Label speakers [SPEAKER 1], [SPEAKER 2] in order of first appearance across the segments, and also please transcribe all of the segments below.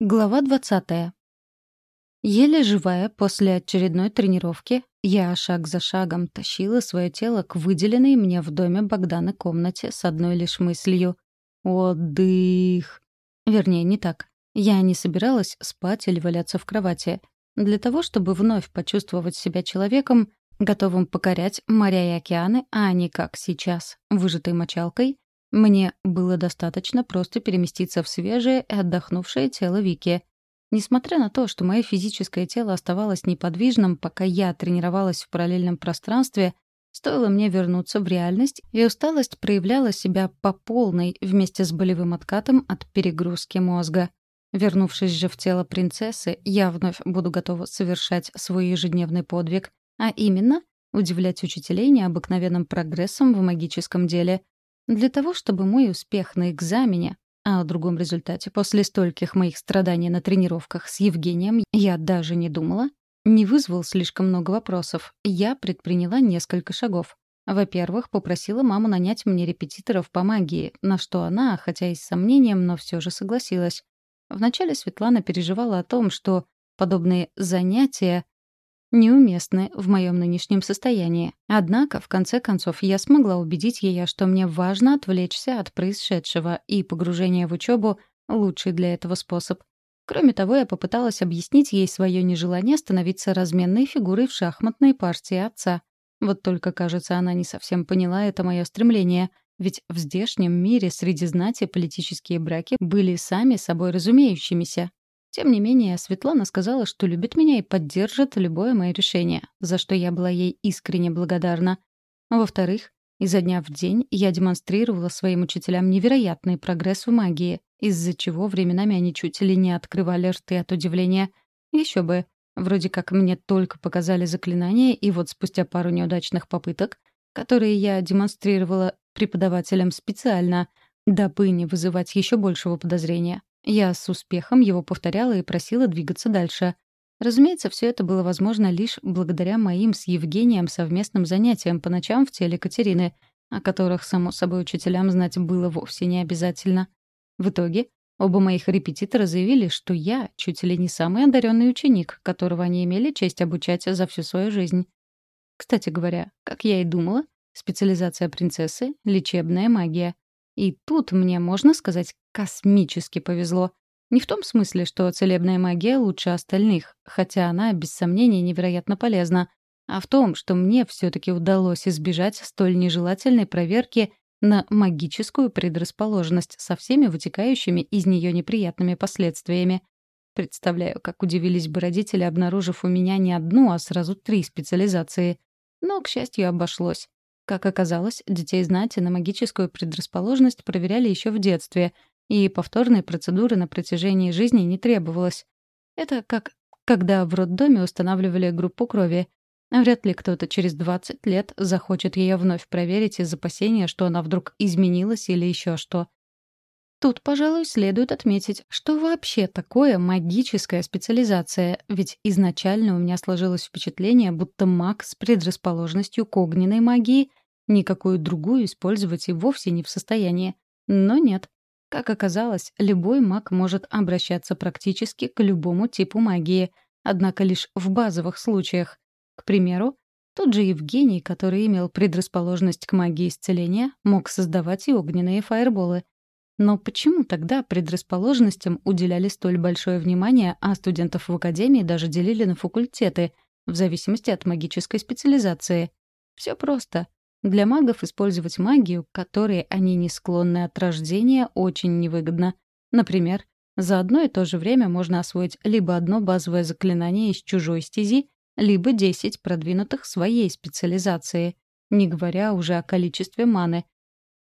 [SPEAKER 1] Глава 20. Еле живая после очередной тренировки, я шаг за шагом тащила свое тело к выделенной мне в доме Богдана комнате с одной лишь мыслью — отдых. Вернее, не так. Я не собиралась спать или валяться в кровати. Для того, чтобы вновь почувствовать себя человеком, готовым покорять моря и океаны, а не как сейчас, выжатой мочалкой, мне было достаточно просто переместиться в свежее и отдохнувшее тело Вики. Несмотря на то, что мое физическое тело оставалось неподвижным, пока я тренировалась в параллельном пространстве, стоило мне вернуться в реальность, и усталость проявляла себя по полной вместе с болевым откатом от перегрузки мозга. Вернувшись же в тело принцессы, я вновь буду готова совершать свой ежедневный подвиг, а именно — удивлять учителей необыкновенным прогрессом в магическом деле — для того, чтобы мой успех на экзамене, а о другом результате после стольких моих страданий на тренировках с Евгением я даже не думала, не вызвал слишком много вопросов, я предприняла несколько шагов. Во-первых, попросила маму нанять мне репетиторов по магии, на что она, хотя и с сомнением, но все же согласилась. Вначале Светлана переживала о том, что подобные занятия неуместны в моем нынешнем состоянии. Однако, в конце концов, я смогла убедить ее, что мне важно отвлечься от происшедшего, и погружение в учебу — лучший для этого способ. Кроме того, я попыталась объяснить ей свое нежелание становиться разменной фигурой в шахматной партии отца. Вот только, кажется, она не совсем поняла это мое стремление, ведь в здешнем мире среди знати политические браки были сами собой разумеющимися. Тем не менее, Светлана сказала, что любит меня и поддержит любое мое решение, за что я была ей искренне благодарна. Во-вторых, изо дня в день я демонстрировала своим учителям невероятный прогресс в магии, из-за чего временами они чуть ли не открывали рты от удивления. Еще бы, вроде как мне только показали заклинание, и вот спустя пару неудачных попыток, которые я демонстрировала преподавателям специально, дабы не вызывать еще большего подозрения, я с успехом его повторяла и просила двигаться дальше. Разумеется, все это было возможно лишь благодаря моим с Евгением совместным занятиям по ночам в теле Катерины, о которых, само собой, учителям знать было вовсе не обязательно. В итоге оба моих репетитора заявили, что я чуть ли не самый одаренный ученик, которого они имели честь обучать за всю свою жизнь. Кстати говоря, как я и думала, специализация принцессы — лечебная магия. И тут мне, можно сказать, космически повезло. Не в том смысле, что целебная магия лучше остальных, хотя она, без сомнения, невероятно полезна, а в том, что мне все таки удалось избежать столь нежелательной проверки на магическую предрасположенность со всеми вытекающими из нее неприятными последствиями. Представляю, как удивились бы родители, обнаружив у меня не одну, а сразу три специализации. Но, к счастью, обошлось. Как оказалось, детей знати на магическую предрасположенность проверяли еще в детстве, и повторной процедуры на протяжении жизни не требовалось. Это как когда в роддоме устанавливали группу крови. Вряд ли кто-то через 20 лет захочет ее вновь проверить из опасения, что она вдруг изменилась или еще что. Тут, пожалуй, следует отметить, что вообще такое магическая специализация, ведь изначально у меня сложилось впечатление, будто маг с предрасположенностью к огненной магии никакую другую использовать и вовсе не в состоянии. Но нет. Как оказалось, любой маг может обращаться практически к любому типу магии, однако лишь в базовых случаях. К примеру, тот же Евгений, который имел предрасположенность к магии исцеления, мог создавать и огненные фаерболы — но почему тогда предрасположенностям уделяли столь большое внимание, а студентов в академии даже делили на факультеты, в зависимости от магической специализации? Все просто. Для магов использовать магию, которой они не склонны от рождения, очень невыгодно. Например, за одно и то же время можно освоить либо одно базовое заклинание из чужой стези, либо 10 продвинутых своей специализации, не говоря уже о количестве маны,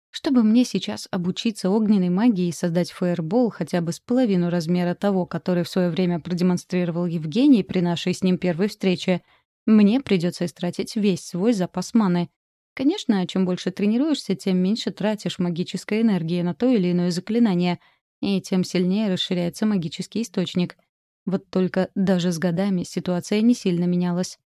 [SPEAKER 1] чтобы мне сейчас обучиться огненной магии и создать фаербол хотя бы с половину размера того, который в свое время продемонстрировал Евгений при нашей с ним первой встрече, мне придется истратить весь свой запас маны. Конечно, чем больше тренируешься, тем меньше тратишь магической энергии на то или иное заклинание, и тем сильнее расширяется магический источник. Вот только даже с годами ситуация не сильно менялась.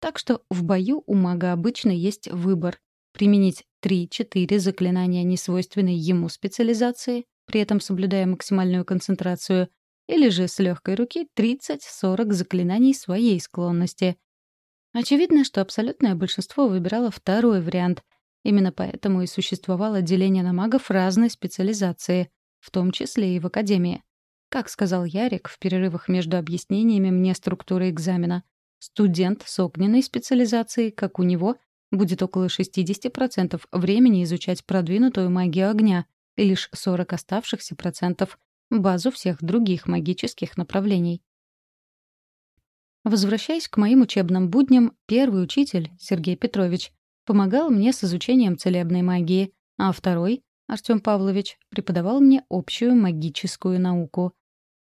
[SPEAKER 1] Так что в бою у мага обычно есть выбор — применить три-четыре заклинания несвойственной ему специализации, при этом соблюдая максимальную концентрацию, или же с легкой руки 30-40 заклинаний своей склонности. Очевидно, что абсолютное большинство выбирало второй вариант. Именно поэтому и существовало деление на магов разной специализации, в том числе и в академии. Как сказал Ярик в перерывах между объяснениями мне структуры экзамена, студент с огненной специализацией, как у него, будет около 60% времени изучать продвинутую магию огня и лишь 40 оставшихся процентов — базу всех других магических направлений. Возвращаясь к моим учебным будням, первый учитель, Сергей Петрович, помогал мне с изучением целебной магии, а второй, Артём Павлович, преподавал мне общую магическую науку.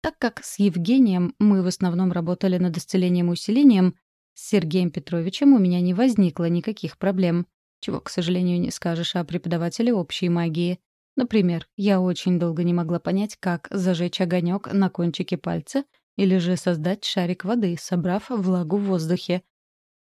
[SPEAKER 1] Так как с Евгением мы в основном работали над исцелением и усилением, с Сергеем Петровичем у меня не возникло никаких проблем, чего, к сожалению, не скажешь о преподавателе общей магии. Например, я очень долго не могла понять, как зажечь огонек на кончике пальца или же создать шарик воды, собрав влагу в воздухе.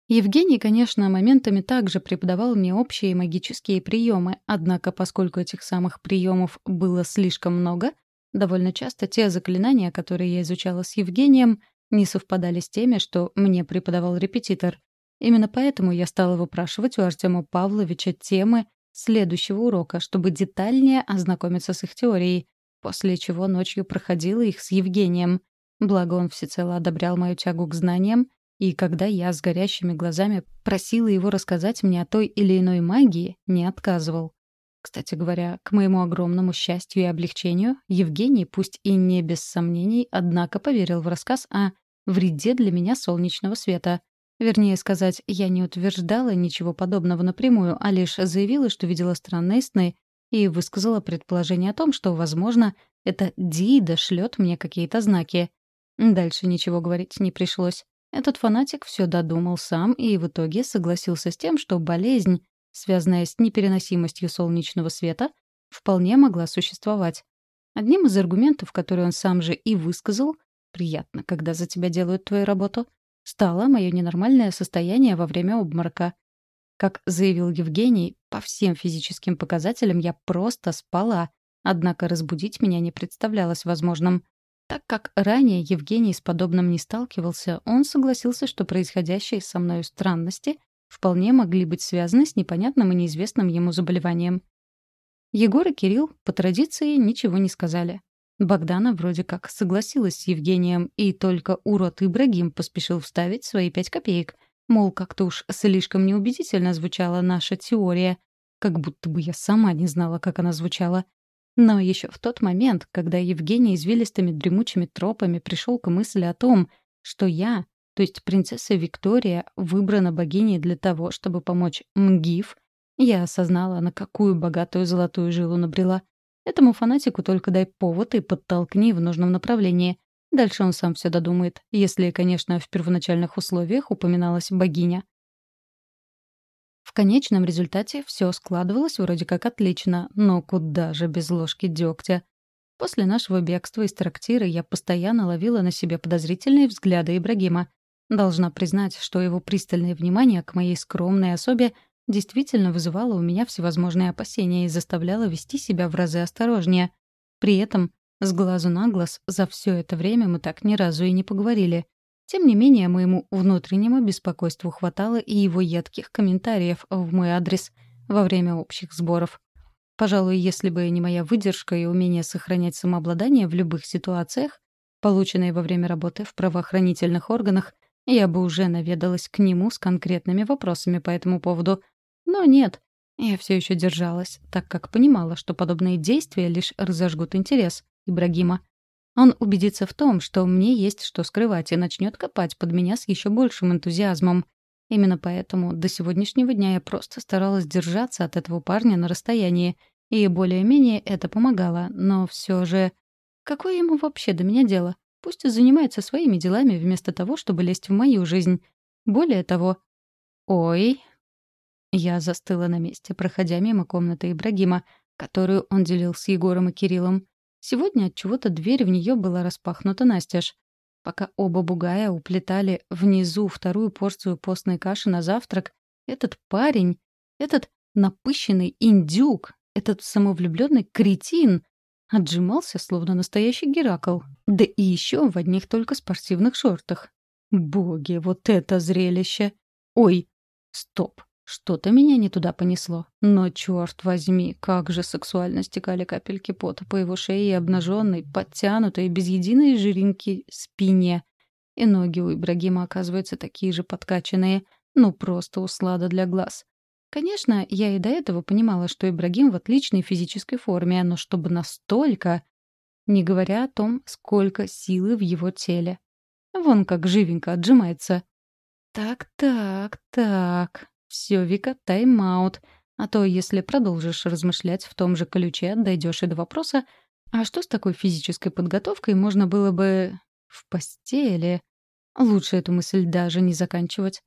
[SPEAKER 1] Евгений, конечно, моментами также преподавал мне общие магические приемы, однако поскольку этих самых приемов было слишком много, довольно часто те заклинания, которые я изучала с Евгением, не совпадали с теми, что мне преподавал репетитор. Именно поэтому я стала выпрашивать у Артема Павловича темы следующего урока, чтобы детальнее ознакомиться с их теорией, после чего ночью проходила их с Евгением. Благо он всецело одобрял мою тягу к знаниям, и когда я с горящими глазами просила его рассказать мне о той или иной магии, не отказывал. Кстати говоря, к моему огромному счастью и облегчению, Евгений, пусть и не без сомнений, однако поверил в рассказ о вреде для меня солнечного света. Вернее сказать, я не утверждала ничего подобного напрямую, а лишь заявила, что видела странные сны, и высказала предположение о том, что, возможно, это Дида шлет мне какие-то знаки. Дальше ничего говорить не пришлось. Этот фанатик все додумал сам и в итоге согласился с тем, что болезнь, связанная с непереносимостью солнечного света, вполне могла существовать. Одним из аргументов, который он сам же и высказал, приятно, когда за тебя делают твою работу, стало мое ненормальное состояние во время обморока. Как заявил Евгений, по всем физическим показателям я просто спала, однако разбудить меня не представлялось возможным. Так как ранее Евгений с подобным не сталкивался, он согласился, что происходящие со мной странности вполне могли быть связаны с непонятным и неизвестным ему заболеванием. Егор и Кирилл по традиции ничего не сказали. Богдана вроде как согласилась с Евгением, и только урод Ибрагим поспешил вставить свои пять копеек. Мол, как-то уж слишком неубедительно звучала наша теория, как будто бы я сама не знала, как она звучала. Но еще в тот момент, когда Евгений извилистыми дремучими тропами пришел к мысли о том, что я, то есть принцесса Виктория, выбрана богиней для того, чтобы помочь Мгиф, я осознала, на какую богатую золотую жилу набрела. Этому фанатику только дай повод и подтолкни в нужном направлении. Дальше он сам все додумает, если, конечно, в первоначальных условиях упоминалась богиня. В конечном результате все складывалось вроде как отлично, но куда же без ложки дегтя. После нашего бегства из трактира я постоянно ловила на себе подозрительные взгляды Ибрагима. Должна признать, что его пристальное внимание к моей скромной особе действительно вызывало у меня всевозможные опасения и заставляло вести себя в разы осторожнее. При этом с глазу на глаз за все это время мы так ни разу и не поговорили. Тем не менее, моему внутреннему беспокойству хватало и его едких комментариев в мой адрес во время общих сборов. Пожалуй, если бы не моя выдержка и умение сохранять самообладание в любых ситуациях, полученные во время работы в правоохранительных органах, я бы уже наведалась к нему с конкретными вопросами по этому поводу. Но нет, я все еще держалась, так как понимала, что подобные действия лишь разожгут интерес Ибрагима. Он убедится в том, что мне есть что скрывать, и начнет копать под меня с еще большим энтузиазмом. Именно поэтому до сегодняшнего дня я просто старалась держаться от этого парня на расстоянии, и более-менее это помогало, но все же... Какое ему вообще до меня дело? Пусть занимается своими делами вместо того, чтобы лезть в мою жизнь. Более того... Ой... Я застыла на месте, проходя мимо комнаты Ибрагима, которую он делил с Егором и Кириллом. Сегодня от чего-то дверь в нее была распахнута настежь. Пока оба бугая уплетали внизу вторую порцию постной каши на завтрак, этот парень, этот напыщенный индюк, этот самовлюбленный кретин отжимался, словно настоящий Геракл. Да и еще в одних только спортивных шортах. Боги, вот это зрелище! Ой, стоп, что-то меня не туда понесло. Но, черт возьми, как же сексуально стекали капельки пота по его шее обнаженной, подтянутой, без единой жиринки спине. И ноги у Ибрагима, оказываются, такие же подкачанные. Ну, просто услада для глаз. Конечно, я и до этого понимала, что Ибрагим в отличной физической форме, но чтобы настолько... Не говоря о том, сколько силы в его теле. Вон как живенько отжимается. Так, так, так. Все, Вика, тайм-аут. А то, если продолжишь размышлять в том же ключе, дойдешь и до вопроса, а что с такой физической подготовкой можно было бы в постели? Лучше эту мысль даже не заканчивать.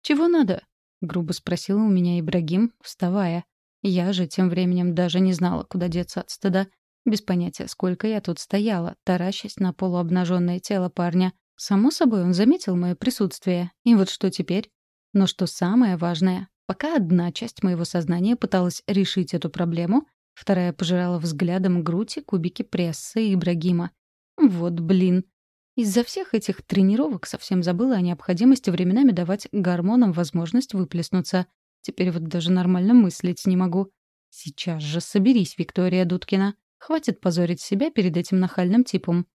[SPEAKER 1] «Чего надо?» — грубо спросила у меня Ибрагим, вставая. Я же тем временем даже не знала, куда деться от стыда. Без понятия, сколько я тут стояла, таращась на полуобнаженное тело парня. Само собой, он заметил мое присутствие. И вот что теперь? Но что самое важное, пока одна часть моего сознания пыталась решить эту проблему, вторая пожирала взглядом грудь и кубики пресса Ибрагима. Вот блин. Из-за всех этих тренировок совсем забыла о необходимости временами давать гормонам возможность выплеснуться. Теперь вот даже нормально мыслить не могу. Сейчас же соберись, Виктория Дудкина. Хватит позорить себя перед этим нахальным типом.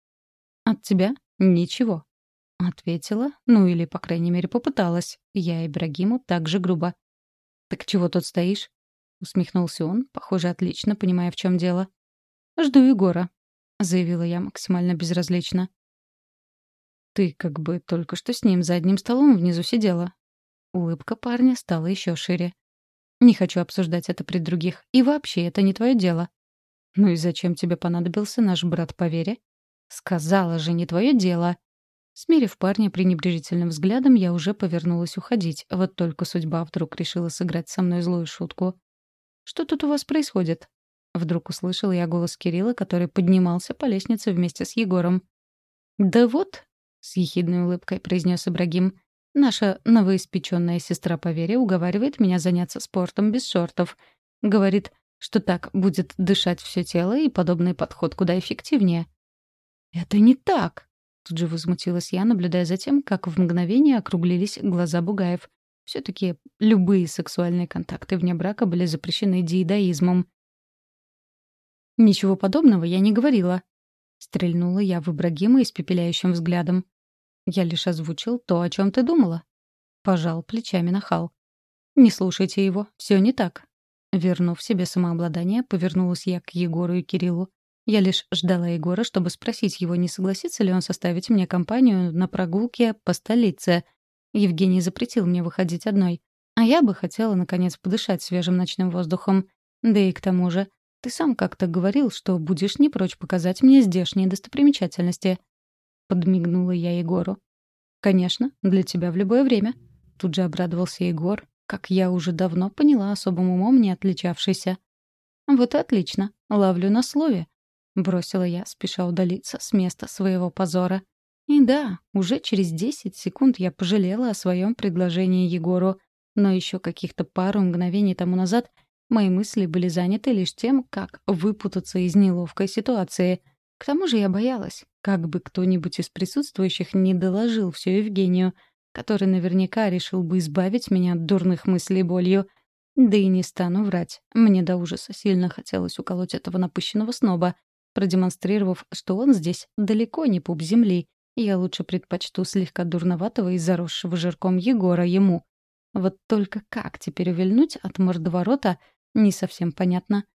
[SPEAKER 1] От тебя ничего. Ответила, ну или, по крайней мере, попыталась. Я Ибрагиму так же грубо. «Так чего тут стоишь?» — усмехнулся он, похоже, отлично понимая, в чем дело. «Жду Егора», — заявила я максимально безразлично. Ты как бы только что с ним за одним столом внизу сидела. Улыбка парня стала еще шире. Не хочу обсуждать это при других. И вообще, это не твое дело. Ну и зачем тебе понадобился наш брат по вере? Сказала же, не твое дело. Смерив парня пренебрежительным взглядом, я уже повернулась уходить. Вот только судьба вдруг решила сыграть со мной злую шутку. «Что тут у вас происходит?» Вдруг услышала я голос Кирилла, который поднимался по лестнице вместе с Егором. «Да вот, с ехидной улыбкой произнес Ибрагим. Наша новоиспеченная сестра по вере уговаривает меня заняться спортом без шортов. Говорит, что так будет дышать все тело, и подобный подход куда эффективнее. «Это не так!» Тут же возмутилась я, наблюдая за тем, как в мгновение округлились глаза Бугаев. все таки любые сексуальные контакты вне брака были запрещены диедаизмом. «Ничего подобного я не говорила», — стрельнула я в Ибрагима испепеляющим взглядом. Я лишь озвучил то, о чем ты думала. Пожал плечами нахал. Не слушайте его, все не так. Вернув себе самообладание, повернулась я к Егору и Кириллу. Я лишь ждала Егора, чтобы спросить его, не согласится ли он составить мне компанию на прогулке по столице. Евгений запретил мне выходить одной. А я бы хотела, наконец, подышать свежим ночным воздухом. Да и к тому же, ты сам как-то говорил, что будешь не прочь показать мне здешние достопримечательности. — подмигнула я Егору. «Конечно, для тебя в любое время». Тут же обрадовался Егор, как я уже давно поняла, особым умом не отличавшийся. «Вот и отлично. Ловлю на слове», — бросила я, спеша удалиться с места своего позора. И да, уже через десять секунд я пожалела о своем предложении Егору, но еще каких-то пару мгновений тому назад мои мысли были заняты лишь тем, как выпутаться из неловкой ситуации — к тому же я боялась, как бы кто-нибудь из присутствующих не доложил все Евгению, который наверняка решил бы избавить меня от дурных мыслей болью. Да и не стану врать. Мне до ужаса сильно хотелось уколоть этого напыщенного сноба, продемонстрировав, что он здесь далеко не пуп земли. Я лучше предпочту слегка дурноватого и заросшего жирком Егора ему. Вот только как теперь увильнуть от мордоворота, не совсем понятно.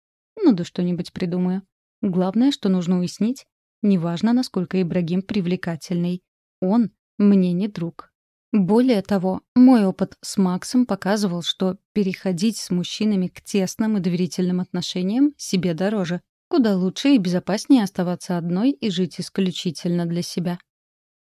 [SPEAKER 1] Ну да что-нибудь придумаю. Главное, что нужно уяснить, неважно, насколько Ибрагим привлекательный. Он мне не друг. Более того, мой опыт с Максом показывал, что переходить с мужчинами к тесным и доверительным отношениям себе дороже. Куда лучше и безопаснее оставаться одной и жить исключительно для себя.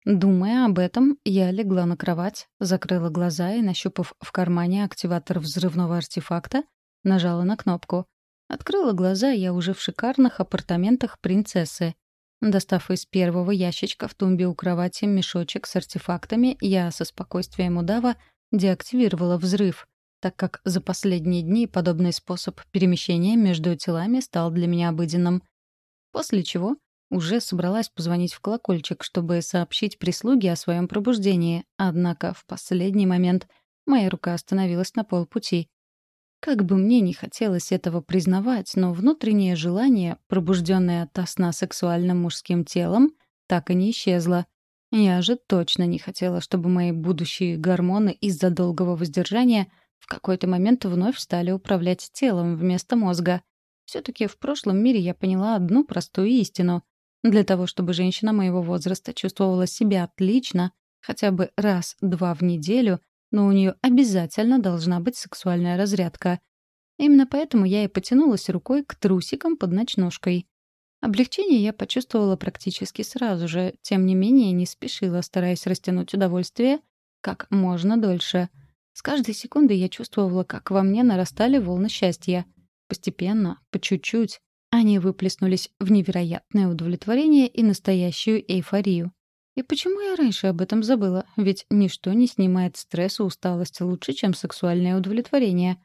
[SPEAKER 1] Думая об этом, я легла на кровать, закрыла глаза и, нащупав в кармане активатор взрывного артефакта, нажала на кнопку. Открыла глаза я уже в шикарных апартаментах принцессы. Достав из первого ящичка в тумбе у кровати мешочек с артефактами, я со спокойствием удава деактивировала взрыв, так как за последние дни подобный способ перемещения между телами стал для меня обыденным. После чего Уже собралась позвонить в колокольчик, чтобы сообщить прислуге о своем пробуждении, однако в последний момент моя рука остановилась на полпути. Как бы мне ни хотелось этого признавать, но внутреннее желание, пробужденное от сна сексуальным мужским телом, так и не исчезло. Я же точно не хотела, чтобы мои будущие гормоны из-за долгого воздержания в какой-то момент вновь стали управлять телом вместо мозга. Все-таки в прошлом мире я поняла одну простую истину. Для того, чтобы женщина моего возраста чувствовала себя отлично, хотя бы раз-два в неделю, но у нее обязательно должна быть сексуальная разрядка. Именно поэтому я и потянулась рукой к трусикам под ночнушкой. Облегчение я почувствовала практически сразу же, тем не менее не спешила, стараясь растянуть удовольствие как можно дольше. С каждой секундой я чувствовала, как во мне нарастали волны счастья. Постепенно, по чуть-чуть, они выплеснулись в невероятное удовлетворение и настоящую эйфорию. И почему я раньше об этом забыла? Ведь ничто не снимает стресс и усталость лучше, чем сексуальное удовлетворение.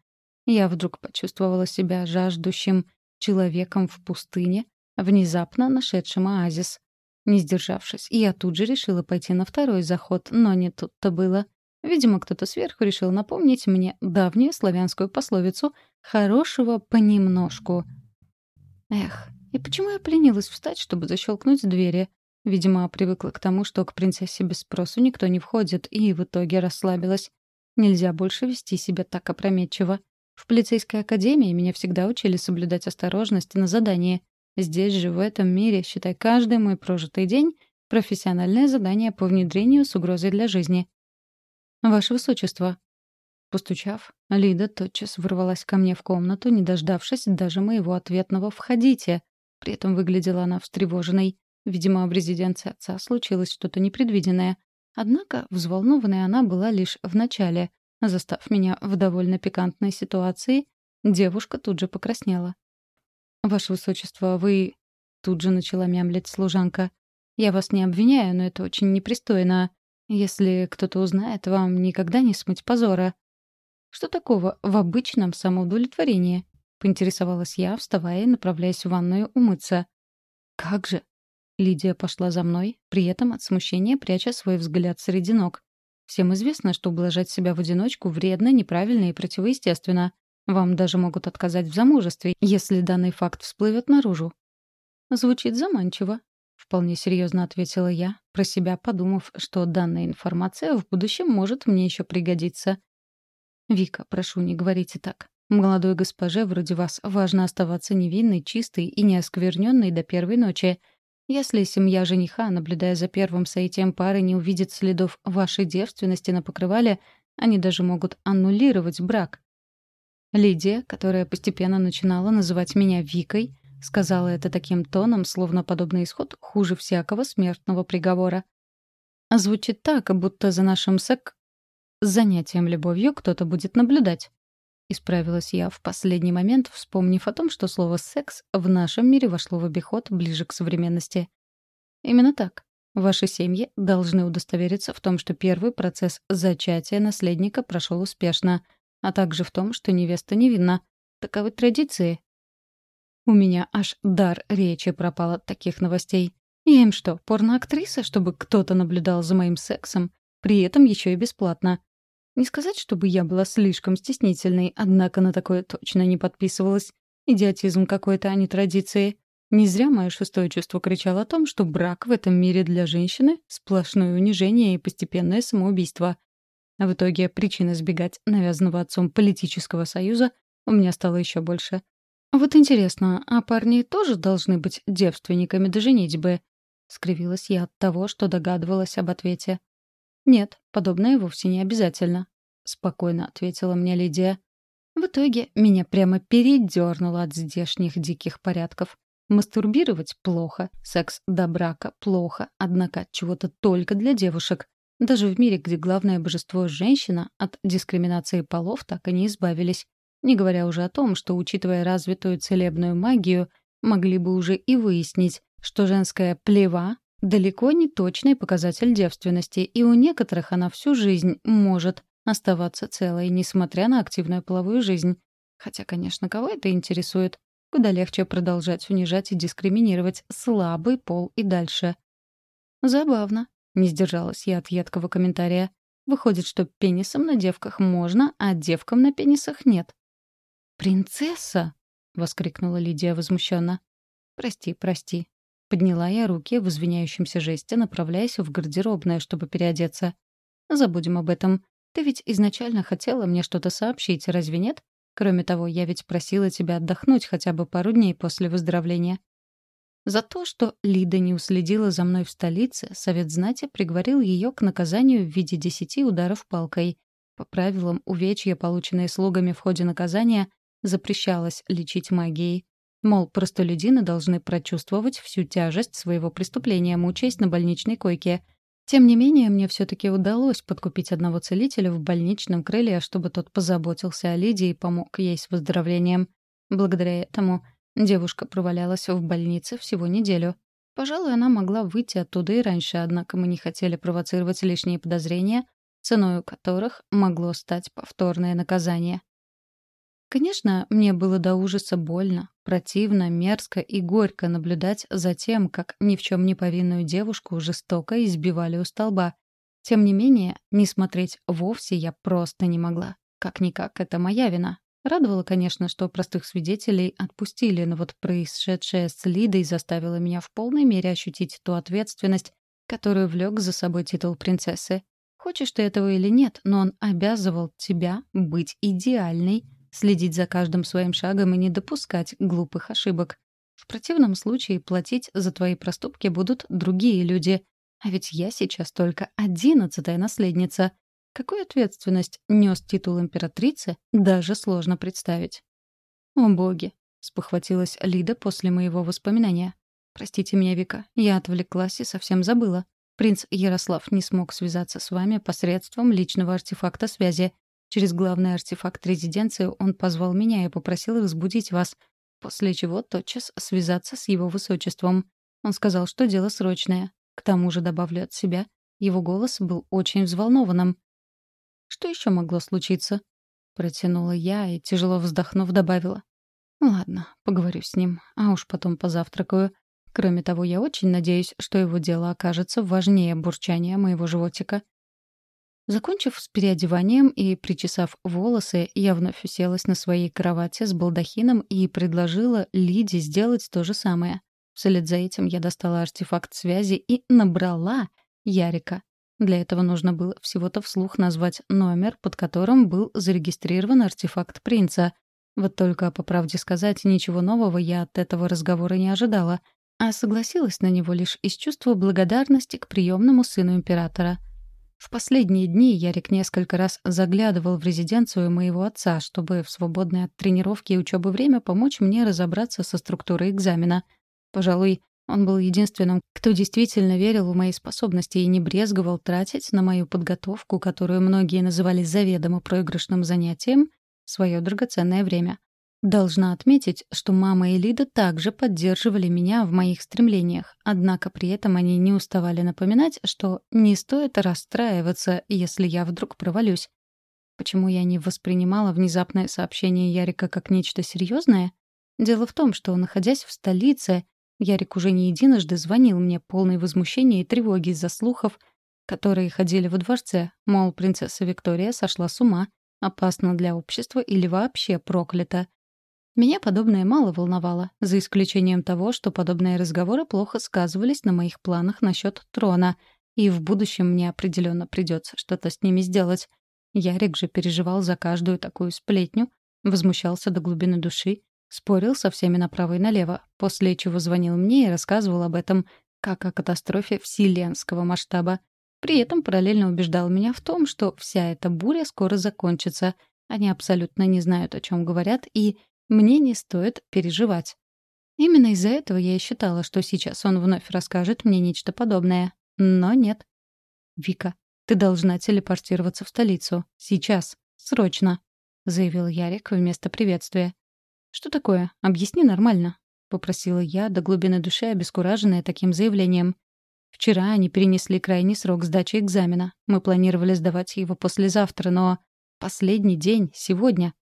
[SPEAKER 1] Я вдруг почувствовала себя жаждущим человеком в пустыне, внезапно нашедшим оазис. Не сдержавшись, я тут же решила пойти на второй заход, но не тут-то было. Видимо, кто-то сверху решил напомнить мне давнюю славянскую пословицу «хорошего понемножку». Эх, и почему я поленилась встать, чтобы защелкнуть двери? Видимо, привыкла к тому, что к принцессе без спросу никто не входит, и в итоге расслабилась. Нельзя больше вести себя так опрометчиво. В полицейской академии меня всегда учили соблюдать осторожность на задании. Здесь же, в этом мире, считай каждый мой прожитый день — профессиональное задание по внедрению с угрозой для жизни. «Ваше Высочество», Постучав, Лида тотчас ворвалась ко мне в комнату, не дождавшись даже моего ответного «входите». При этом выглядела она встревоженной. Видимо, в резиденции отца случилось что-то непредвиденное. Однако взволнованной она была лишь в начале. Застав меня в довольно пикантной ситуации, девушка тут же покраснела. «Ваше Высочество, вы...» — тут же начала мямлить служанка. «Я вас не обвиняю, но это очень непристойно. Если кто-то узнает, вам никогда не смыть позора». «Что такого в обычном самоудовлетворении?» — поинтересовалась я, вставая и направляясь в ванную умыться. «Как же!» Лидия пошла за мной, при этом от смущения пряча свой взгляд среди ног. Всем известно, что ублажать себя в одиночку вредно, неправильно и противоестественно. Вам даже могут отказать в замужестве, если данный факт всплывет наружу. Звучит заманчиво, вполне серьезно ответила я, про себя подумав, что данная информация в будущем может мне еще пригодиться. «Вика, прошу, не говорите так. Молодой госпоже вроде вас важно оставаться невинной, чистой и неоскверненной до первой ночи. Если семья жениха, наблюдая за первым соитием пары, не увидит следов вашей девственности на покрывале, они даже могут аннулировать брак». Лидия, которая постепенно начинала называть меня Викой, сказала это таким тоном, словно подобный исход хуже всякого смертного приговора. Звучит так, будто за нашим сек занятием любовью кто-то будет наблюдать. Исправилась я в последний момент, вспомнив о том, что слово «секс» в нашем мире вошло в обиход ближе к современности. Именно так. Ваши семьи должны удостовериться в том, что первый процесс зачатия наследника прошел успешно, а также в том, что невеста невинна. Таковы традиции. У меня аж дар речи пропал от таких новостей. Я им что, порноактриса, чтобы кто-то наблюдал за моим сексом? При этом еще и бесплатно. Не сказать, чтобы я была слишком стеснительной, однако на такое точно не подписывалась. Идиотизм какой-то, а не традиции. Не зря мое шестое чувство кричало о том, что брак в этом мире для женщины — сплошное унижение и постепенное самоубийство. А в итоге причин избегать навязанного отцом политического союза у меня стало еще больше. «Вот интересно, а парни тоже должны быть девственниками до женитьбы?» — скривилась я от того, что догадывалась об ответе. «Нет, подобное вовсе не обязательно», — спокойно ответила мне Лидия. В итоге меня прямо передернуло от здешних диких порядков. Мастурбировать — плохо, секс до брака — плохо, однако чего-то только для девушек. Даже в мире, где главное божество — женщина, от дискриминации полов так и не избавились. Не говоря уже о том, что, учитывая развитую целебную магию, могли бы уже и выяснить, что женская плева далеко не точный показатель девственности, и у некоторых она всю жизнь может оставаться целой, несмотря на активную половую жизнь. Хотя, конечно, кого это интересует? Куда легче продолжать унижать и дискриминировать слабый пол и дальше. «Забавно», — не сдержалась я от едкого комментария. «Выходит, что пенисом на девках можно, а девкам на пенисах нет». «Принцесса!» — воскликнула Лидия возмущенно. «Прости, прости». Подняла я руки в извиняющемся жесте, направляясь в гардеробное, чтобы переодеться. «Забудем об этом. Ты ведь изначально хотела мне что-то сообщить, разве нет? Кроме того, я ведь просила тебя отдохнуть хотя бы пару дней после выздоровления. За то, что Лида не уследила за мной в столице, Совет знати приговорил ее к наказанию в виде десяти ударов палкой. По правилам, увечья, полученные слугами в ходе наказания, запрещалось лечить магией. Мол, простолюдины должны прочувствовать всю тяжесть своего преступления, мучаясь на больничной койке — тем не менее, мне все-таки удалось подкупить одного целителя в больничном крыле, чтобы тот позаботился о Лидии и помог ей с выздоровлением. Благодаря этому девушка провалялась в больнице всего неделю. Пожалуй, она могла выйти оттуда и раньше, однако мы не хотели провоцировать лишние подозрения, ценой которых могло стать повторное наказание. Конечно, мне было до ужаса больно, противно, мерзко и горько наблюдать за тем, как ни в чем не повинную девушку жестоко избивали у столба. Тем не менее, не смотреть вовсе я просто не могла. Как-никак, это моя вина. Радовало, конечно, что простых свидетелей отпустили, но вот происшедшее с Лидой заставило меня в полной мере ощутить ту ответственность, которую влек за собой титул принцессы. Хочешь ты этого или нет, но он обязывал тебя быть идеальной, следить за каждым своим шагом и не допускать глупых ошибок. В противном случае платить за твои проступки будут другие люди. А ведь я сейчас только одиннадцатая наследница. Какую ответственность нес титул императрицы, даже сложно представить. «О боги!» — спохватилась Лида после моего воспоминания. «Простите меня, Вика, я отвлеклась и совсем забыла. Принц Ярослав не смог связаться с вами посредством личного артефакта связи. Через главный артефакт резиденции он позвал меня и попросил разбудить вас, после чего тотчас связаться с его высочеством. Он сказал, что дело срочное. К тому же, добавлю от себя, его голос был очень взволнованным. «Что еще могло случиться?» Протянула я и, тяжело вздохнув, добавила. «Ладно, поговорю с ним, а уж потом позавтракаю. Кроме того, я очень надеюсь, что его дело окажется важнее бурчания моего животика. Закончив с переодеванием и причесав волосы, я вновь уселась на своей кровати с балдахином и предложила Лиде сделать то же самое. Вслед за этим я достала артефакт связи и набрала Ярика. Для этого нужно было всего-то вслух назвать номер, под которым был зарегистрирован артефакт принца. Вот только, по правде сказать, ничего нового я от этого разговора не ожидала, а согласилась на него лишь из чувства благодарности к приемному сыну императора — в последние дни Ярик несколько раз заглядывал в резиденцию моего отца, чтобы в свободное от тренировки и учебы время помочь мне разобраться со структурой экзамена. Пожалуй, он был единственным, кто действительно верил в мои способности и не брезговал тратить на мою подготовку, которую многие называли заведомо проигрышным занятием, свое драгоценное время. Должна отметить, что мама и Лида также поддерживали меня в моих стремлениях, однако при этом они не уставали напоминать, что не стоит расстраиваться, если я вдруг провалюсь. Почему я не воспринимала внезапное сообщение Ярика как нечто серьезное? Дело в том, что, находясь в столице, Ярик уже не единожды звонил мне полный возмущения и тревоги из-за слухов, которые ходили во дворце, мол, принцесса Виктория сошла с ума, опасна для общества или вообще проклята. Меня подобное мало волновало, за исключением того, что подобные разговоры плохо сказывались на моих планах насчет трона, и в будущем мне определенно придется что-то с ними сделать. Ярик же переживал за каждую такую сплетню, возмущался до глубины души, спорил со всеми направо и налево, после чего звонил мне и рассказывал об этом как о катастрофе вселенского масштаба. При этом параллельно убеждал меня в том, что вся эта буря скоро закончится. Они абсолютно не знают, о чем говорят, и мне не стоит переживать. Именно из-за этого я и считала, что сейчас он вновь расскажет мне нечто подобное. Но нет. «Вика, ты должна телепортироваться в столицу. Сейчас. Срочно», — заявил Ярик вместо приветствия. «Что такое? Объясни нормально», — попросила я до глубины души, обескураженная таким заявлением. «Вчера они перенесли крайний срок сдачи экзамена. Мы планировали сдавать его послезавтра, но... Последний день, сегодня.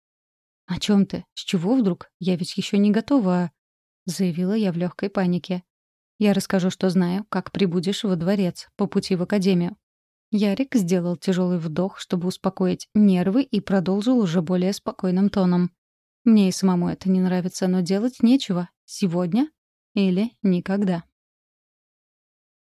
[SPEAKER 1] «О чем ты? С чего вдруг? Я ведь еще не готова», — заявила я в легкой панике. «Я расскажу, что знаю, как прибудешь во дворец, по пути в академию». Ярик сделал тяжелый вдох, чтобы успокоить нервы, и продолжил уже более спокойным тоном. «Мне и самому это не нравится, но делать нечего. Сегодня или никогда».